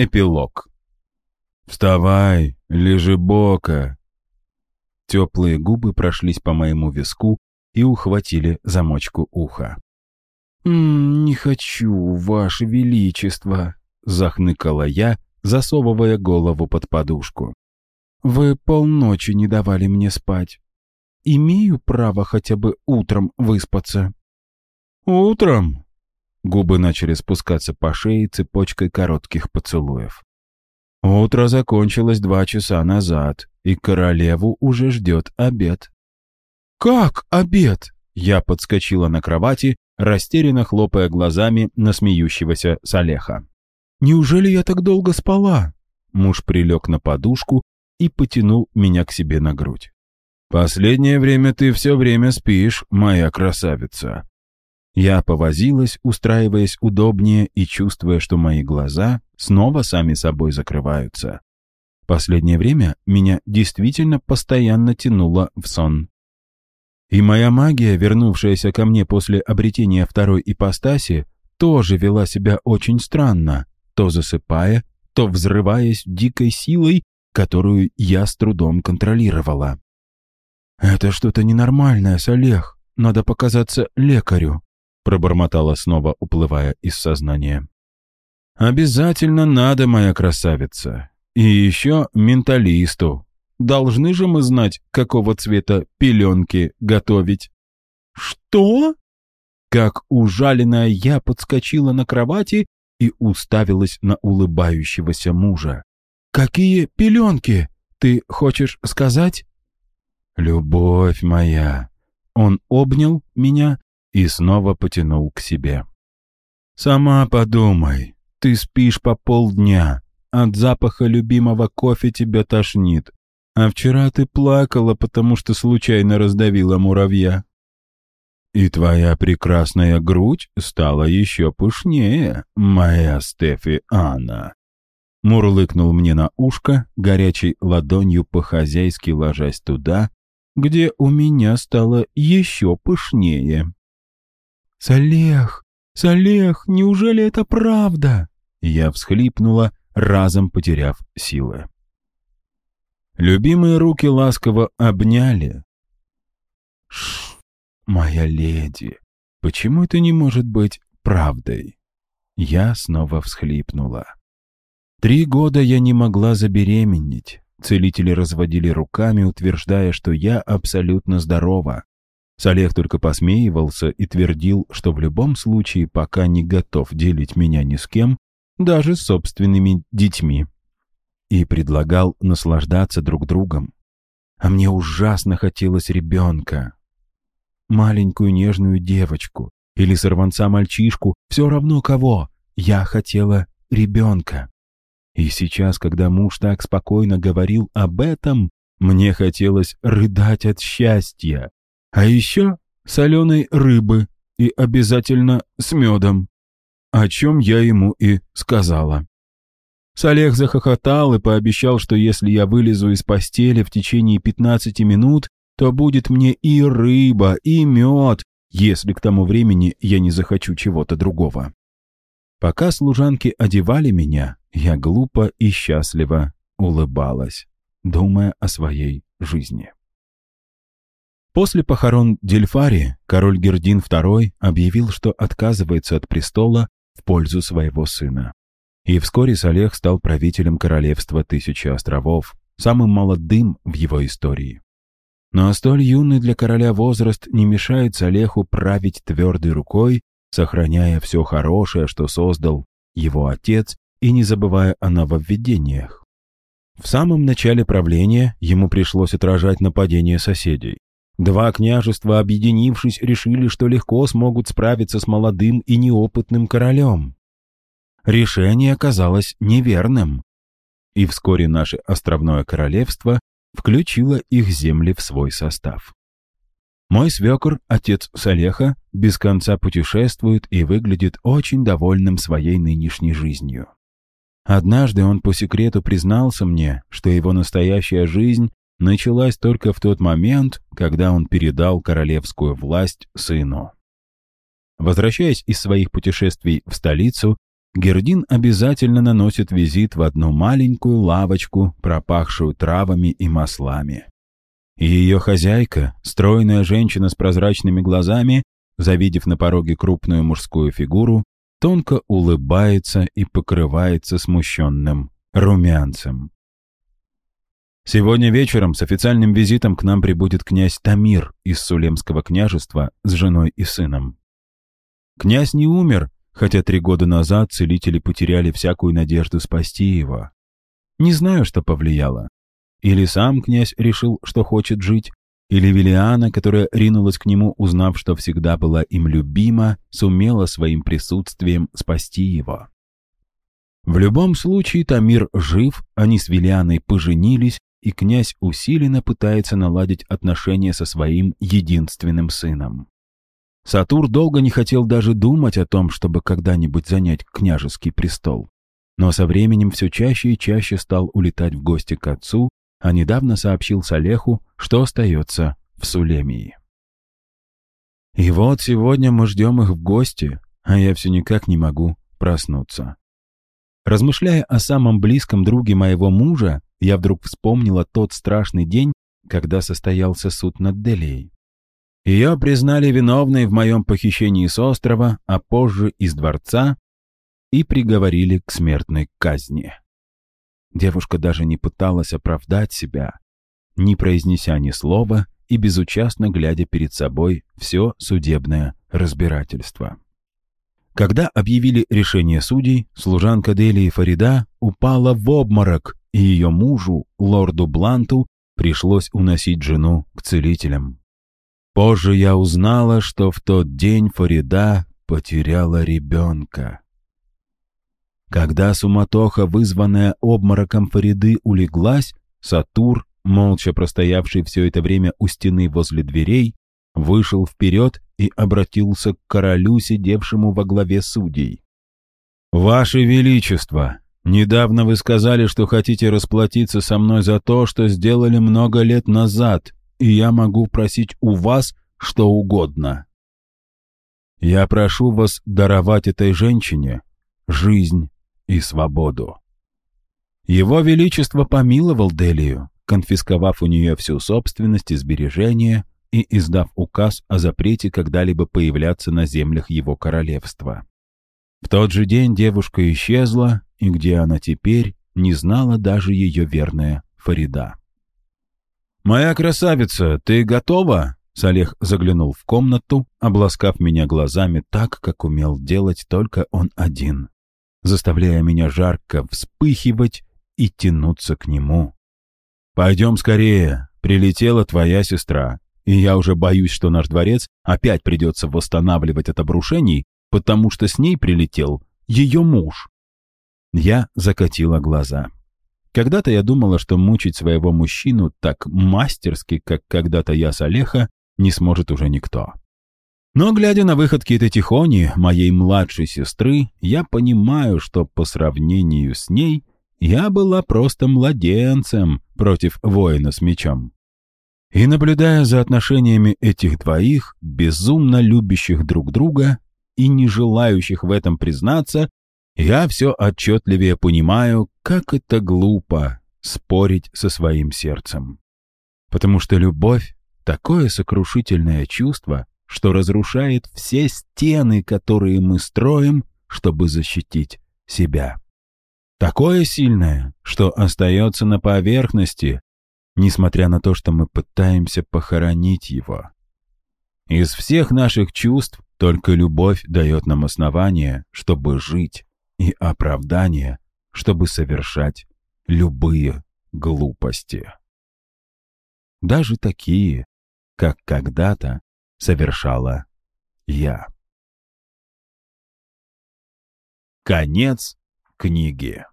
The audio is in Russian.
Эпилог. «Вставай, лежи бока!» Теплые губы прошлись по моему виску и ухватили замочку уха. «М «Не хочу, Ваше Величество!» — захныкала я, засовывая голову под подушку. «Вы полночи не давали мне спать. Имею право хотя бы утром выспаться?» «Утром?» Губы начали спускаться по шее цепочкой коротких поцелуев. Утро закончилось два часа назад, и королеву уже ждет обед. «Как обед?» Я подскочила на кровати, растерянно хлопая глазами на смеющегося Салеха. «Неужели я так долго спала?» Муж прилег на подушку и потянул меня к себе на грудь. «Последнее время ты все время спишь, моя красавица. Я повозилась, устраиваясь удобнее и чувствуя, что мои глаза снова сами собой закрываются. Последнее время меня действительно постоянно тянуло в сон. И моя магия, вернувшаяся ко мне после обретения второй ипостаси, тоже вела себя очень странно, то засыпая, то взрываясь дикой силой, которую я с трудом контролировала. «Это что-то ненормальное, Салех. Надо показаться лекарю», пробормотала снова, уплывая из сознания. «Обязательно надо, моя красавица. И еще менталисту. Должны же мы знать, какого цвета пеленки готовить». «Что?» Как ужаленная я подскочила на кровати и уставилась на улыбающегося мужа. «Какие пеленки? Ты хочешь сказать?» «Любовь моя!» Он обнял меня и снова потянул к себе. «Сама подумай, ты спишь по полдня, от запаха любимого кофе тебя тошнит, а вчера ты плакала, потому что случайно раздавила муравья. И твоя прекрасная грудь стала еще пышнее, моя Стефи Анна». Мурлыкнул мне на ушко, горячей ладонью по-хозяйски ложась туда, где у меня стало еще пышнее. «Салех! Салех! Неужели это правда?» Я всхлипнула, разом потеряв силы. Любимые руки ласково обняли. «Ш, моя леди, почему это не может быть правдой?» Я снова всхлипнула. Три года я не могла забеременеть. Целители разводили руками, утверждая, что я абсолютно здорова. Салех только посмеивался и твердил, что в любом случае пока не готов делить меня ни с кем, даже с собственными детьми. И предлагал наслаждаться друг другом. А мне ужасно хотелось ребенка. Маленькую нежную девочку или сорванца-мальчишку, все равно кого. Я хотела ребенка. И сейчас, когда муж так спокойно говорил об этом, мне хотелось рыдать от счастья. А еще соленой рыбы и обязательно с медом, о чем я ему и сказала. Салех захохотал и пообещал, что если я вылезу из постели в течение 15 минут, то будет мне и рыба, и мед, если к тому времени я не захочу чего-то другого. Пока служанки одевали меня, я глупо и счастливо улыбалась, думая о своей жизни. После похорон Дельфари король Гердин II объявил, что отказывается от престола в пользу своего сына. И вскоре Салех стал правителем королевства Тысячи островов, самым молодым в его истории. Но столь юный для короля возраст не мешает Салеху править твердой рукой, сохраняя все хорошее, что создал его отец, и не забывая о нововведениях. В самом начале правления ему пришлось отражать нападения соседей. Два княжества, объединившись, решили, что легко смогут справиться с молодым и неопытным королем. Решение оказалось неверным. И вскоре наше островное королевство включило их земли в свой состав. Мой свекор, отец Салеха, без конца путешествует и выглядит очень довольным своей нынешней жизнью. Однажды он по секрету признался мне, что его настоящая жизнь началась только в тот момент, когда он передал королевскую власть сыну. Возвращаясь из своих путешествий в столицу, Гердин обязательно наносит визит в одну маленькую лавочку, пропахшую травами и маслами. Ее хозяйка, стройная женщина с прозрачными глазами, завидев на пороге крупную мужскую фигуру, тонко улыбается и покрывается смущенным румянцем. Сегодня вечером с официальным визитом к нам прибудет князь Тамир из Сулемского княжества с женой и сыном. Князь не умер, хотя три года назад целители потеряли всякую надежду спасти его. Не знаю, что повлияло. Или сам князь решил, что хочет жить, или Виллиана, которая ринулась к нему, узнав, что всегда была им любима, сумела своим присутствием спасти его. В любом случае Тамир жив, они с Виллианой поженились, и князь усиленно пытается наладить отношения со своим единственным сыном. Сатур долго не хотел даже думать о том, чтобы когда-нибудь занять княжеский престол. Но со временем все чаще и чаще стал улетать в гости к отцу, а недавно сообщил Салеху, что остается в Сулемии. И вот сегодня мы ждем их в гости, а я все никак не могу проснуться. Размышляя о самом близком друге моего мужа, я вдруг вспомнила тот страшный день, когда состоялся суд над Делией. Ее признали виновной в моем похищении с острова, а позже из дворца, и приговорили к смертной казни. Девушка даже не пыталась оправдать себя, не произнеся ни слова и безучастно глядя перед собой все судебное разбирательство. Когда объявили решение судей, служанка Делии Фарида упала в обморок, и ее мужу, лорду Бланту, пришлось уносить жену к целителям. Позже я узнала, что в тот день Фарида потеряла ребенка. Когда суматоха, вызванная обмороком Фариды, улеглась, Сатур, молча простоявший все это время у стены возле дверей, вышел вперед и обратился к королю, сидевшему во главе судей. «Ваше Величество, недавно вы сказали, что хотите расплатиться со мной за то, что сделали много лет назад, и я могу просить у вас что угодно. Я прошу вас даровать этой женщине жизнь и свободу». Его Величество помиловал Делию, конфисковав у нее всю собственность и сбережения, и издав указ о запрете когда-либо появляться на землях его королевства. В тот же день девушка исчезла, и где она теперь, не знала даже ее верная Фарида. «Моя красавица, ты готова?» Салех заглянул в комнату, обласкав меня глазами так, как умел делать только он один, заставляя меня жарко вспыхивать и тянуться к нему. «Пойдем скорее, прилетела твоя сестра, и я уже боюсь, что наш дворец опять придется восстанавливать от обрушений, потому что с ней прилетел ее муж. Я закатила глаза. Когда-то я думала, что мучить своего мужчину так мастерски, как когда-то я с Олеха, не сможет уже никто. Но, глядя на выходки этой Тихони, моей младшей сестры, я понимаю, что по сравнению с ней я была просто младенцем против воина с мечом. И наблюдая за отношениями этих двоих, безумно любящих друг друга и не желающих в этом признаться, я все отчетливее понимаю, как это глупо спорить со своим сердцем. Потому что любовь — такое сокрушительное чувство, что разрушает все стены, которые мы строим, чтобы защитить себя. Такое сильное, что остается на поверхности, несмотря на то, что мы пытаемся похоронить его. Из всех наших чувств только любовь дает нам основание, чтобы жить, и оправдание, чтобы совершать любые глупости. Даже такие, как когда-то совершала я. Конец книги.